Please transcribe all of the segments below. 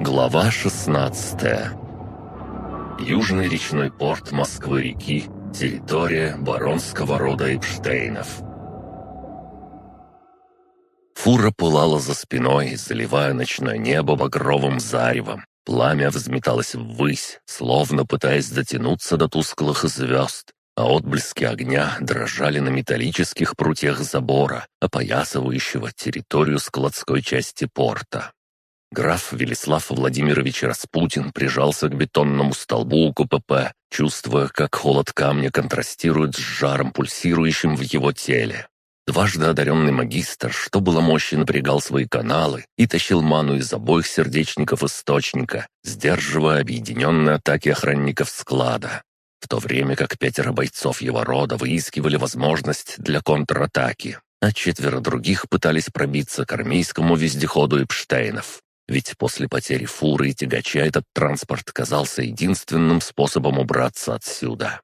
Глава 16 Южный речной порт Москвы-реки, территория баронского рода Эпштейнов. Фура пылала за спиной, заливая ночное небо багровым заревом. Пламя взметалось ввысь, словно пытаясь дотянуться до тусклых звезд, а отблески огня дрожали на металлических прутьях забора, опоясывающего территорию складской части порта. Граф Велислав Владимирович Распутин прижался к бетонному столбу КПП, чувствуя, как холод камня контрастирует с жаром, пульсирующим в его теле. Дважды одаренный магистр, что было мощи, напрягал свои каналы и тащил ману из обоих сердечников источника, сдерживая объединенные атаки охранников склада. В то время как пятеро бойцов его рода выискивали возможность для контратаки, а четверо других пытались пробиться к армейскому вездеходу Эпштейнов. Ведь после потери фуры и тягача этот транспорт казался единственным способом убраться отсюда.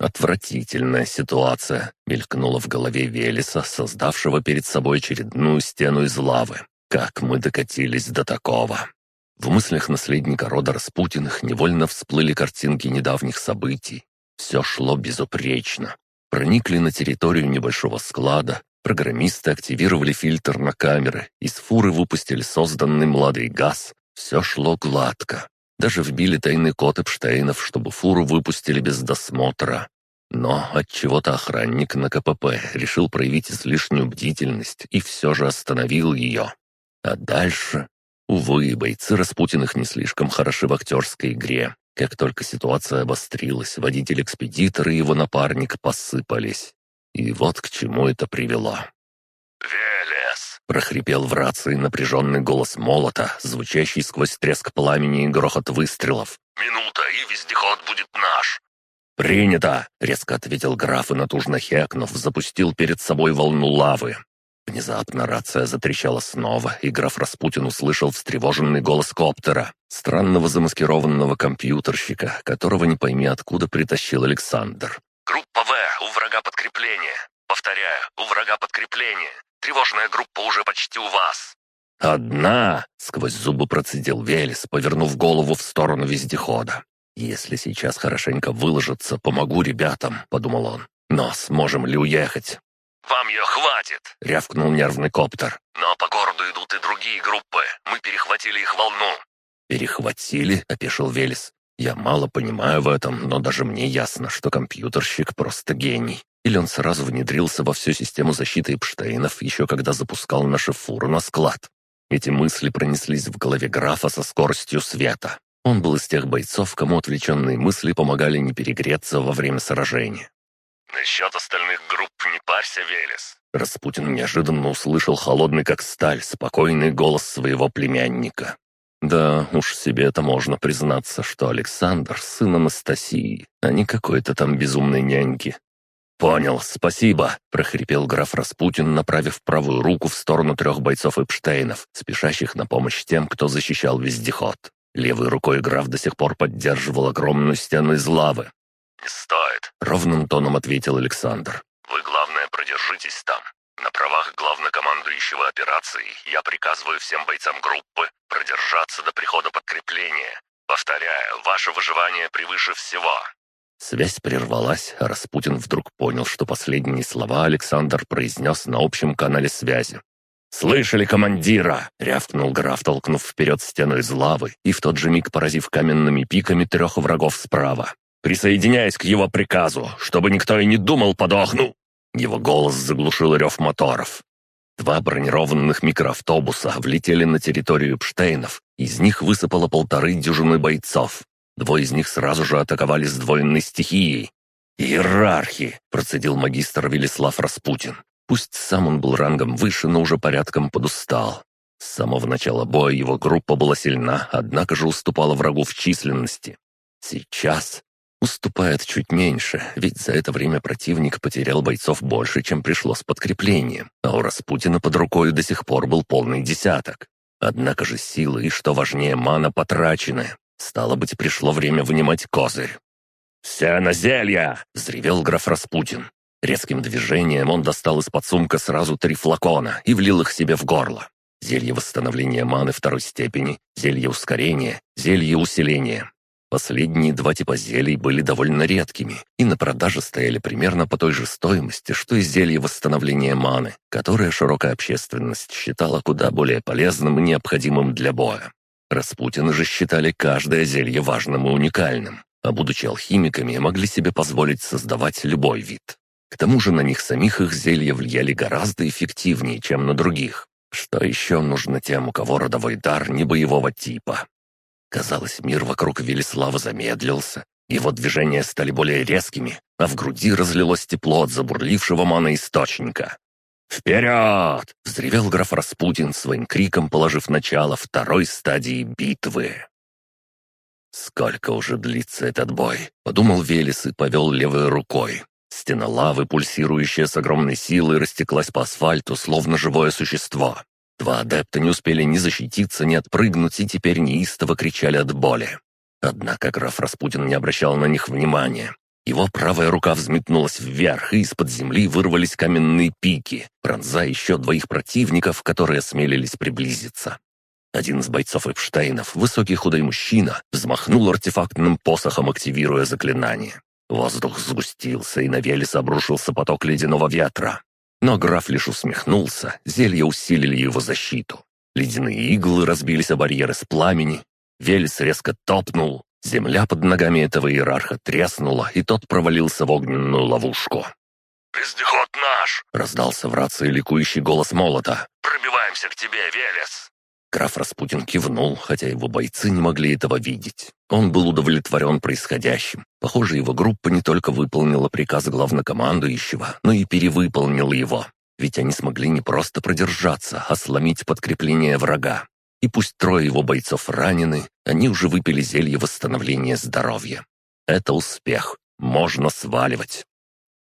Отвратительная ситуация мелькнула в голове Велеса, создавшего перед собой очередную стену из лавы. Как мы докатились до такого? В мыслях наследника рода Распутиных невольно всплыли картинки недавних событий. Все шло безупречно. Проникли на территорию небольшого склада, Программисты активировали фильтр на камеры, из фуры выпустили созданный молодой газ. Все шло гладко. Даже вбили тайный код Эпштейнов, чтобы фуру выпустили без досмотра. Но от чего то охранник на КПП решил проявить излишнюю бдительность и все же остановил ее. А дальше... Увы, бойцы Распутиных не слишком хороши в актерской игре. Как только ситуация обострилась, водитель-экспедитор и его напарник посыпались. И вот к чему это привело. «Велес!» — прохрипел в рации напряженный голос молота, звучащий сквозь треск пламени и грохот выстрелов. «Минута, и вездеход будет наш!» «Принято!» — резко ответил граф и натужно хекнув, запустил перед собой волну лавы. Внезапно рация затрещала снова, и граф Распутин услышал встревоженный голос коптера, странного замаскированного компьютерщика, которого не пойми откуда притащил Александр. «Группа подкрепление. Повторяю, у врага подкрепление. Тревожная группа уже почти у вас». «Одна!» — сквозь зубы процедил Велес, повернув голову в сторону вездехода. «Если сейчас хорошенько выложиться, помогу ребятам», — подумал он. «Но сможем ли уехать?» «Вам ее хватит!» — рявкнул нервный коптер. «Но по городу идут и другие группы. Мы перехватили их волну». «Перехватили?» — опешил Велес. Я мало понимаю в этом, но даже мне ясно, что компьютерщик просто гений. Или он сразу внедрился во всю систему защиты Эпштейнов, еще когда запускал наши фуры на склад. Эти мысли пронеслись в голове графа со скоростью света. Он был из тех бойцов, кому отвлеченные мысли помогали не перегреться во время сражения. «Насчет остальных групп не парься, Велес». Распутин неожиданно услышал холодный как сталь, спокойный голос своего племянника. Да, уж себе это можно признаться, что Александр — сын Анастасии, а не какой-то там безумной няньки. «Понял, спасибо», — прохрипел граф Распутин, направив правую руку в сторону трех бойцов Эпштейнов, спешащих на помощь тем, кто защищал вездеход. Левой рукой граф до сих пор поддерживал огромную стену из лавы. «Не стоит», — ровным тоном ответил Александр. «Вы, главное, продержитесь там. На правах главнокомандующего операцией я приказываю всем бойцам группы продержаться до прихода подкрепления. Повторяю, ваше выживание превыше всего». Связь прервалась, а Распутин вдруг понял, что последние слова Александр произнес на общем канале связи. «Слышали командира!» — рявкнул граф, толкнув вперед стену из лавы и в тот же миг поразив каменными пиками трех врагов справа. «Присоединяясь к его приказу, чтобы никто и не думал подохну!» Его голос заглушил рев моторов. Два бронированных микроавтобуса влетели на территорию Пштейнов, из них высыпало полторы дюжины бойцов. Двое из них сразу же атаковали сдвоенной стихией. «Иерархи!» — процедил магистр Велислав Распутин. Пусть сам он был рангом выше, но уже порядком подустал. С самого начала боя его группа была сильна, однако же уступала врагу в численности. Сейчас Уступает чуть меньше, ведь за это время противник потерял бойцов больше, чем пришло с подкреплением, а у Распутина под рукой до сих пор был полный десяток. Однако же силы и, что важнее, мана потрачены. Стало быть, пришло время вынимать козырь. «Все на зелья!» — взревел граф Распутин. Резким движением он достал из-под сумка сразу три флакона и влил их себе в горло. зелье восстановления маны второй степени, зелье ускорения, зелье усиления. Последние два типа зелий были довольно редкими и на продаже стояли примерно по той же стоимости, что и зелье восстановления маны, которое широкая общественность считала куда более полезным и необходимым для боя. Распутины же считали каждое зелье важным и уникальным, а будучи алхимиками, могли себе позволить создавать любой вид. К тому же на них самих их зелья влияли гораздо эффективнее, чем на других. Что еще нужно тем, у кого родовой дар не боевого типа? Казалось, мир вокруг Велислава замедлился, его движения стали более резкими, а в груди разлилось тепло от забурлившего мана-источника. «Вперед!» — взревел граф Распутин своим криком, положив начало второй стадии битвы. «Сколько уже длится этот бой?» — подумал Велес и повел левой рукой. Стена лавы, пульсирующая с огромной силой, растеклась по асфальту, словно живое существо. Два адепта не успели ни защититься, ни отпрыгнуть, и теперь неистово кричали от боли. Однако граф Распутин не обращал на них внимания. Его правая рука взметнулась вверх, и из-под земли вырвались каменные пики, пронзая еще двоих противников, которые осмелились приблизиться. Один из бойцов Эпштейнов, высокий худой мужчина, взмахнул артефактным посохом, активируя заклинание. Воздух сгустился, и на Велеса обрушился поток ледяного ветра. Но граф лишь усмехнулся, зелья усилили его защиту. Ледяные иглы разбились о барьеры с пламени. Велес резко топнул. Земля под ногами этого иерарха треснула, и тот провалился в огненную ловушку. «Вездеход наш!» — раздался в рации ликующий голос молота. «Пробиваемся к тебе, Велес!» Граф Распутин кивнул, хотя его бойцы не могли этого видеть. Он был удовлетворен происходящим. Похоже, его группа не только выполнила приказ главнокомандующего, но и перевыполнила его. Ведь они смогли не просто продержаться, а сломить подкрепление врага. И пусть трое его бойцов ранены, они уже выпили зелье восстановления здоровья. Это успех. Можно сваливать.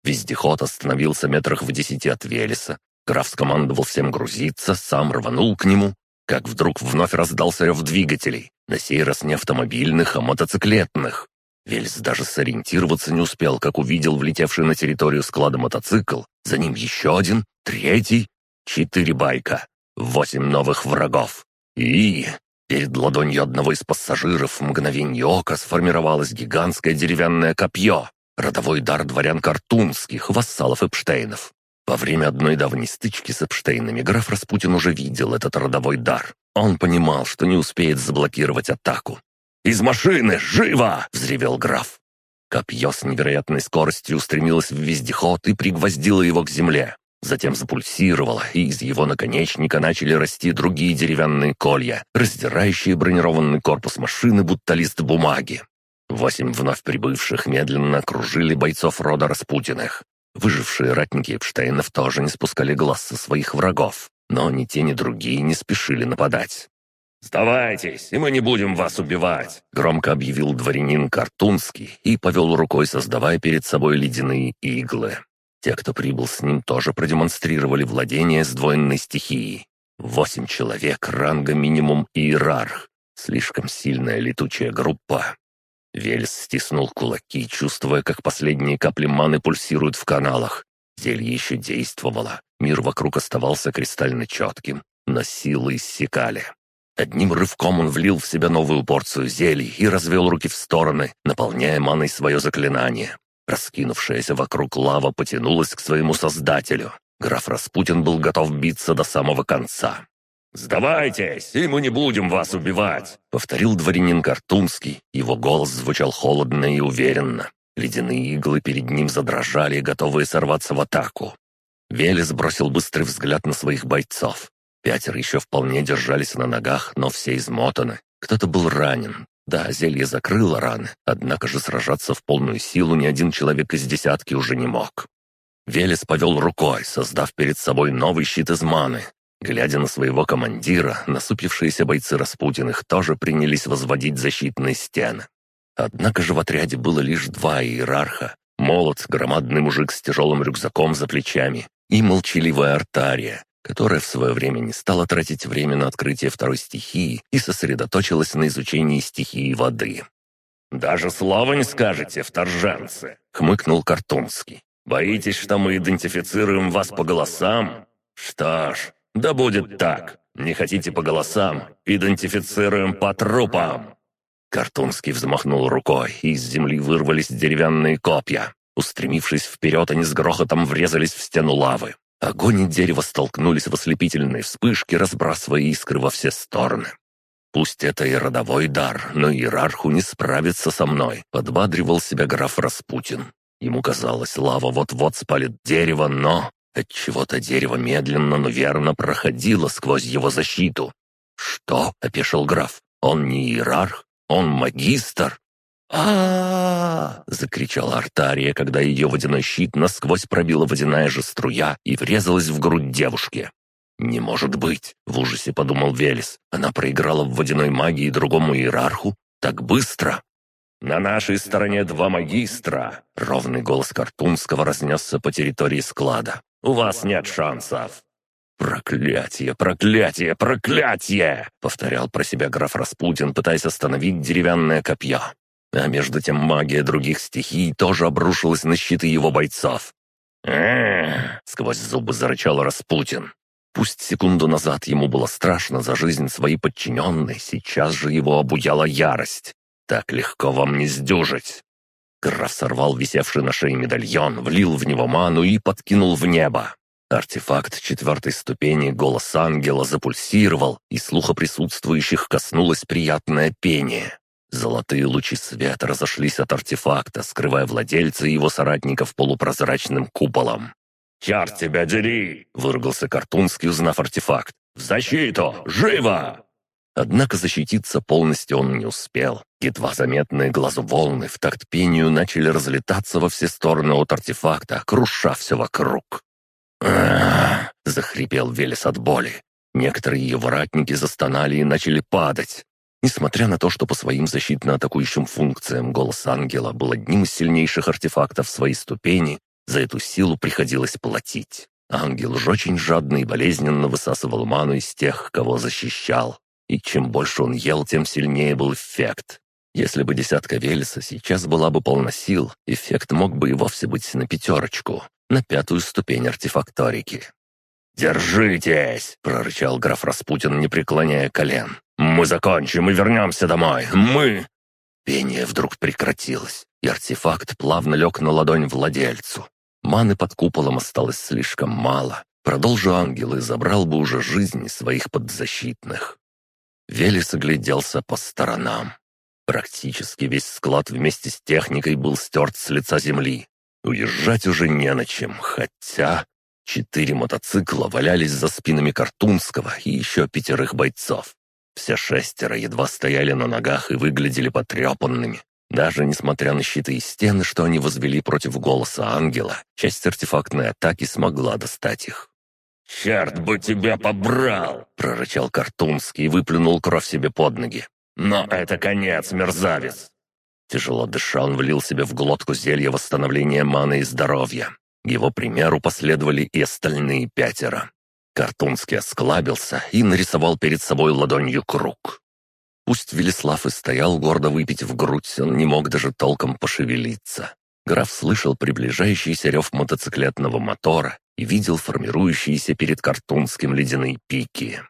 Вездеход остановился метрах в десяти от Велеса. Граф скомандовал всем грузиться, сам рванул к нему, как вдруг вновь раздался рев двигателей, на сей раз не автомобильных, а мотоциклетных. Вельс даже сориентироваться не успел, как увидел влетевший на территорию склада мотоцикл, за ним еще один, третий, четыре байка, восемь новых врагов. И перед ладонью одного из пассажиров в мгновение ока сформировалось гигантское деревянное копье, родовой дар дворян Картунских, вассалов Эпштейнов. Во время одной давней стычки с Эпштейнами граф Распутин уже видел этот родовой дар. Он понимал, что не успеет заблокировать атаку. «Из машины! Живо!» — взревел граф. Копье с невероятной скоростью устремилось в вездеход и пригвоздило его к земле. Затем запульсировало, и из его наконечника начали расти другие деревянные колья, раздирающие бронированный корпус машины, будто лист бумаги. Восемь вновь прибывших медленно окружили бойцов рода Распутиных. Выжившие ратники Эпштейнов тоже не спускали глаз со своих врагов, но ни те, ни другие не спешили нападать. «Сдавайтесь, и мы не будем вас убивать!» — громко объявил дворянин Картунский и повел рукой, создавая перед собой ледяные иглы. Те, кто прибыл с ним, тоже продемонстрировали владение сдвоенной стихией. Восемь человек, ранга минимум иерарх. Слишком сильная летучая группа. Вельс стиснул кулаки, чувствуя, как последние капли маны пульсируют в каналах. Зелье еще действовало, мир вокруг оставался кристально четким, но силы иссякали. Одним рывком он влил в себя новую порцию зелий и развел руки в стороны, наполняя маной свое заклинание. Раскинувшаяся вокруг лава потянулась к своему создателю. Граф Распутин был готов биться до самого конца. «Сдавайтесь, и мы не будем вас убивать!» — повторил дворянин Картунский. Его голос звучал холодно и уверенно. Ледяные иглы перед ним задрожали, готовые сорваться в атаку. Велес бросил быстрый взгляд на своих бойцов. Пятеро еще вполне держались на ногах, но все измотаны. Кто-то был ранен. Да, зелье закрыло раны, однако же сражаться в полную силу ни один человек из десятки уже не мог. Велес повел рукой, создав перед собой новый щит из маны, Глядя на своего командира, насупившиеся бойцы Распутиных тоже принялись возводить защитные стены. Однако же в отряде было лишь два иерарха. Молот, громадный мужик с тяжелым рюкзаком за плечами, и молчаливая артария, которая в свое время не стала тратить время на открытие второй стихии и сосредоточилась на изучении стихии воды. «Даже слова не скажете, вторженцы!» — хмыкнул Картунский. «Боитесь, что мы идентифицируем вас по голосам? Что ж, «Да будет так. Не хотите по голосам? Идентифицируем по трупам!» Картунский взмахнул рукой, и из земли вырвались деревянные копья. Устремившись вперед, они с грохотом врезались в стену лавы. Огонь и дерево столкнулись в ослепительной вспышке, разбрасывая искры во все стороны. «Пусть это и родовой дар, но иерарху не справится со мной», — подбадривал себя граф Распутин. Ему казалось, лава вот-вот спалит дерево, но... Отчего-то дерево медленно, но верно проходило сквозь его защиту. «Что?» — опешил граф. «Он не иерарх, он магистр!» А, закричала Артария, когда ее водяной щит насквозь пробила водяная же струя и врезалась в грудь девушки. «Не может быть!» — в ужасе подумал Велес. «Она проиграла в водяной магии другому иерарху? Так быстро!» «На нашей стороне два магистра!» — ровный голос Картунского разнесся по территории склада. «У вас нет шансов!» «Проклятие, проклятие, проклятие!» — повторял про себя граф Распутин, пытаясь остановить деревянное копье. А между тем магия других стихий тоже обрушилась на щиты его бойцов. э сквозь зубы зарычал Распутин. Пусть секунду назад ему было страшно за жизнь своей подчиненной, сейчас же его обуяла ярость. Так легко вам не сдюжить. Граф сорвал висевший на шее медальон, влил в него ману и подкинул в небо. Артефакт четвертой ступени «Голос ангела» запульсировал, и слуха присутствующих коснулось приятное пение. Золотые лучи света разошлись от артефакта, скрывая владельца и его соратников полупрозрачным куполом. «Черт тебя дери!» — выругался Картунский, узнав артефакт. «В защиту! Живо!» Однако защититься полностью он не успел. Едва заметные глазу волны в такт пению начали разлетаться во все стороны от артефакта, круша все вокруг. захрипел Велес от боли. Некоторые его ратники застонали и начали падать. Несмотря на то, что по своим защитно-атакующим функциям голос ангела был одним из сильнейших артефактов своей ступени, за эту силу приходилось платить. Ангел же очень жадно и болезненно высасывал ману из тех, кого защищал. И чем больше он ел, тем сильнее был эффект. Если бы десятка Велеса сейчас была бы полна сил, эффект мог бы и вовсе быть на пятерочку, на пятую ступень артефакторики. «Держитесь!» — прорычал граф Распутин, не преклоняя колен. «Мы закончим и вернемся домой! Мы...» Пение вдруг прекратилось, и артефакт плавно лег на ладонь владельцу. Маны под куполом осталось слишком мало. Продолжу ангел и забрал бы уже жизни своих подзащитных. Велес огляделся по сторонам. Практически весь склад вместе с техникой был стерт с лица земли. Уезжать уже не на чем, хотя... Четыре мотоцикла валялись за спинами Картунского и еще пятерых бойцов. Все шестеро едва стояли на ногах и выглядели потрепанными. Даже несмотря на щиты и стены, что они возвели против голоса ангела, часть артефактной атаки смогла достать их. «Черт бы тебя побрал!» — прорычал Картунский и выплюнул кровь себе под ноги. «Но это конец, мерзавец!» Тяжело дыша, он влил себе в глотку зелье восстановления маны и здоровья. Его примеру последовали и остальные пятеро. Картунский осклабился и нарисовал перед собой ладонью круг. Пусть Велислав и стоял гордо выпить в грудь, он не мог даже толком пошевелиться. Граф слышал приближающийся рев мотоциклетного мотора и видел формирующиеся перед Картунским ледяные пики.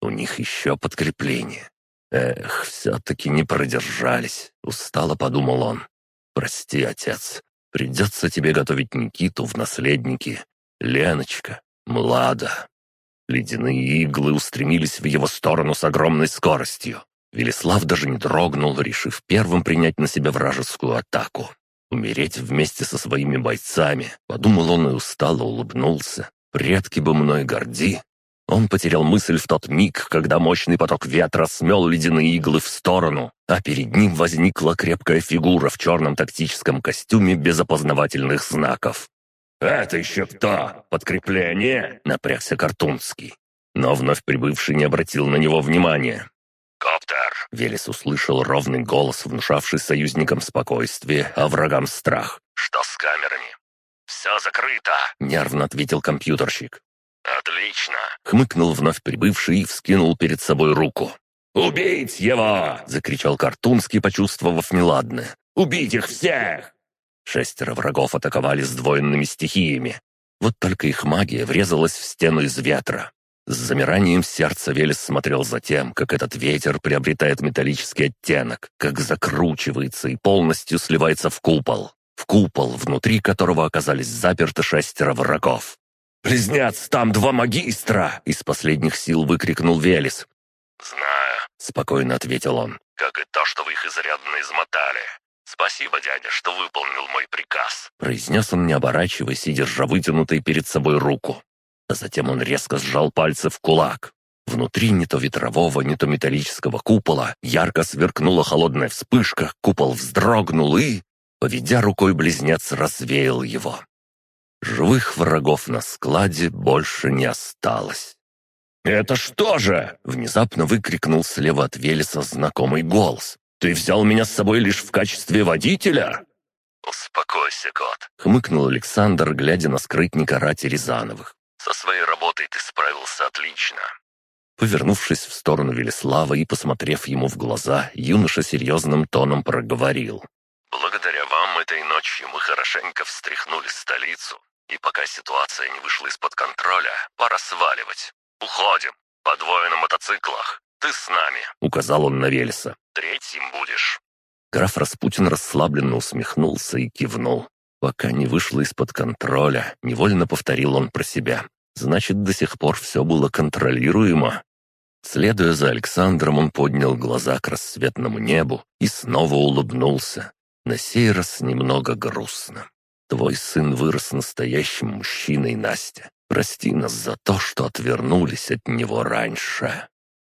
У них еще подкрепление. Эх, все-таки не продержались, устало подумал он. Прости, отец, придется тебе готовить Никиту в наследники. Леночка, Млада. Ледяные иглы устремились в его сторону с огромной скоростью. Велислав даже не дрогнул, решив первым принять на себя вражескую атаку. Умереть вместе со своими бойцами, подумал он и устало улыбнулся. Предки бы мной горди. Он потерял мысль в тот миг, когда мощный поток ветра смел ледяные иглы в сторону, а перед ним возникла крепкая фигура в черном тактическом костюме без опознавательных знаков. «Это еще кто? Подкрепление?» — напрягся Картунский. Но вновь прибывший не обратил на него внимания. «Коптер!» — Велес услышал ровный голос, внушавший союзникам спокойствие, а врагам страх. «Что с камерами?» «Все закрыто!» — нервно ответил компьютерщик. «Отлично!» — хмыкнул вновь прибывший и вскинул перед собой руку. «Убить его!» — закричал Картунский, почувствовав неладное. «Убить их всех!» Шестеро врагов атаковали сдвоенными стихиями. Вот только их магия врезалась в стену из ветра. С замиранием сердца Велес смотрел за тем, как этот ветер приобретает металлический оттенок, как закручивается и полностью сливается в купол. В купол, внутри которого оказались заперты шестеро врагов. «Близнец, там два магистра!» — из последних сил выкрикнул Велес. «Знаю», — спокойно ответил он. «как и то, что вы их изрядно измотали. Спасибо, дядя, что выполнил мой приказ». Произнес он, не оборачиваясь и держа вытянутой перед собой руку. А затем он резко сжал пальцы в кулак. Внутри не то ветрового, не то металлического купола ярко сверкнула холодная вспышка, купол вздрогнул и, поведя рукой близнец, развеял его. Живых врагов на складе больше не осталось. «Это что же?» — внезапно выкрикнул слева от Велеса знакомый голос. «Ты взял меня с собой лишь в качестве водителя?» «Успокойся, кот», — хмыкнул Александр, глядя на скрытника Рати Рязановых. «Со своей работой ты справился отлично». Повернувшись в сторону Велеслава и посмотрев ему в глаза, юноша серьезным тоном проговорил. «Благодаря вам этой ночью мы хорошенько встряхнули столицу, и пока ситуация не вышла из-под контроля, пора сваливать. Уходим. По двое на мотоциклах. Ты с нами», — указал он на Велеса. «Третьим будешь». Граф Распутин расслабленно усмехнулся и кивнул. Пока не вышло из-под контроля, невольно повторил он про себя. Значит, до сих пор все было контролируемо. Следуя за Александром, он поднял глаза к рассветному небу и снова улыбнулся. На сей раз немного грустно. Твой сын вырос настоящим мужчиной, Настя. Прости нас за то, что отвернулись от него раньше».